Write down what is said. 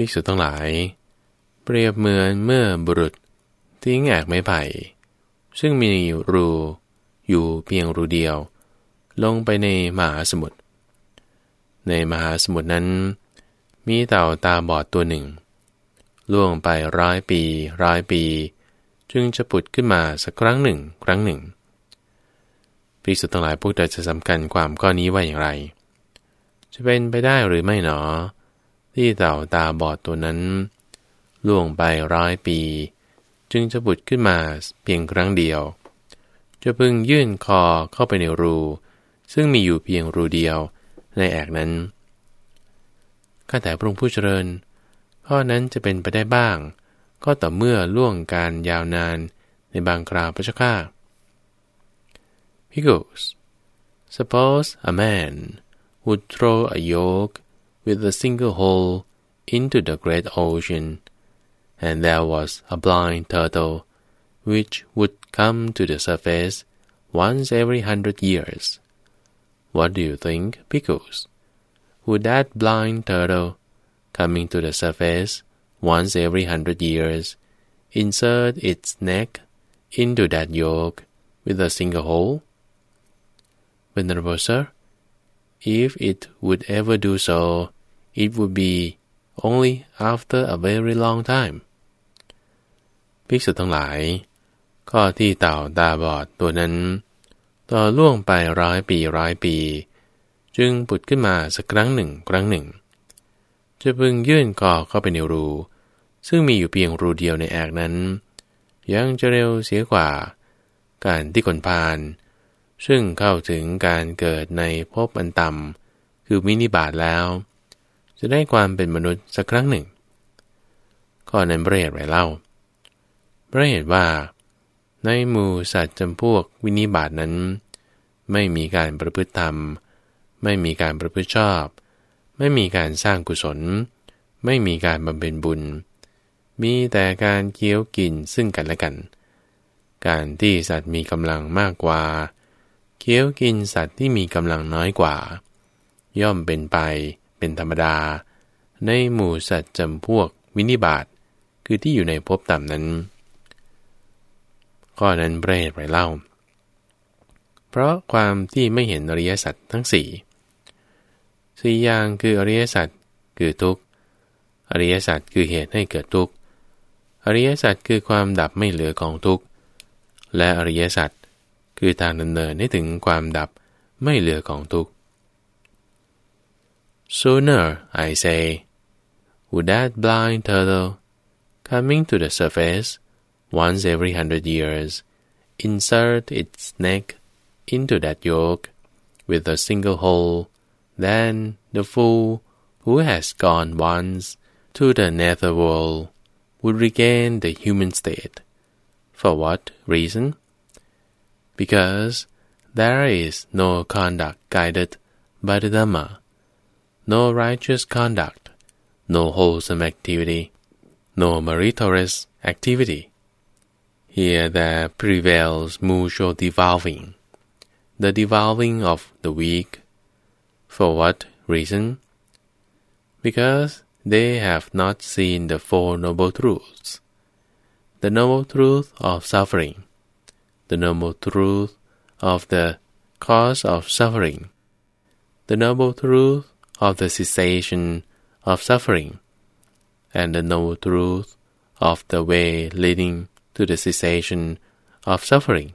ภิกษุทั้งหลาย เปรียบเหมือนเมื่อบุรุษทิ้งแอกไม้ไผ่ ซึ่งมีรูอยู่เพียงรูเดียว ลงไปในมหาสมุทรในมหาสมุทรนั้น มีเต่าตาบอดตัวหนึ่ง ล่วงไปร้อยปีร้อยปี จึงจะปุดขึ้นมาสักครั้งหนึ่ง ครั้งหนึ่งภิกษุทั้งหลายพวกเธอจะสำคัญความข้อนี้ว่าอย่างไร จะเป็นไปได้หรือไม่หนอ ที่เต่าตาบอดตัวนั้น ล่วงไปร้อยปี จึงจะบุดขึ้นมาเพียงครั้งเดียว จะพึงยื่นคอเข้าไปในรู ซึ่งมีอยู่เพียงรูเดียวในแอกนั้นข้าแต่พระองค์ผู้เจริญ ข้อนั้นจะเป็นไปได้บ้าง ก็ต่อเมื่อล่วงการยาวนานในบางคราวพระเจ้าข้า He goes, Suppose a man would throw a yoke with a single hole into the great ocean, and there was a blind turtle which would come to the surface once every hundred years. What do you think, Pickles? Would that blind turtle, coming to the surface once every hundred years, insert its neck into that yoke with a single hole? Venerable Sir, if it would ever do so, it would be only after a very long time ภิกษุทั้งหลายก็ที่เต่าตาบอดตัวนั้น ต่อล่วงไปร้อยปีร้อยปี จึงปุดขึ้นมาสักครั้งหนึ่งครั้งหนึ่ง จะพึงยื่นกอเข้าไปในรู ซึ่งมีอยู่เพียงรูเดียวในแอกนั้น ยังจะเร็วเสียกว่า การที่คนพาน ซึ่งเข้าถึงการเกิดในภพอันต่ำคือมินิบาตแล้ว จะได้ความเป็นมนุษย์สักครั้งหนึ่ง ข้อนั้นเปรตไรเล่าเปรตว่า ในหมู่สัตว์จำพวกวินิบาตนั้น ไม่มีการประพฤติธรรม ไม่มีการประพฤติชอบ ไม่มีการสร้างกุศล ไม่มีการบำเพ็ญบุญ มีแต่การเคี้ยวกินซึ่งกันและกัน การที่สัตว์มีกำลังมากกว่าเคี้ยวกินสัตว์ที่มีกำลังน้อยกว่า ย่อมเป็นไปเเป็นธรรมดา ในหมู่สัตว์จำพวกวินิบาตคือที่อยู่ในภพต่ำนั้น ข้อนั้นเปรตไปเล่า เพราะความที่ไม่เห็นอริยสัจทั้งสี่สี่อย่างคืออริยสัจคือทุกข์อริยสัจคือเหตุให้เกิดทุกข์อริยสัจคือความดับไม่เหลือของทุกข์และอริยสัจคือทางดำเนินให้ถึงความดับไม่เหลือของทุกข์ Sooner, I say, would that blind turtle, coming to the surface once every hundred years, insert its neck into that yoke with a single hole, than the fool who has gone once to the nether world would regain the human state. For what reason? because there is no conduct guided by the Dhamma, no righteous conduct, no wholesome activity, no meritorious activity. Here there prevails mutual devolving, the devolving of the weak. For what reason? Because they have not seen the Four Noble Truths, the Noble Truth of suffering, the noble truth of the cause of suffering, the noble truth of the cessation of suffering, and the noble truth of the way leading to the cessation of suffering.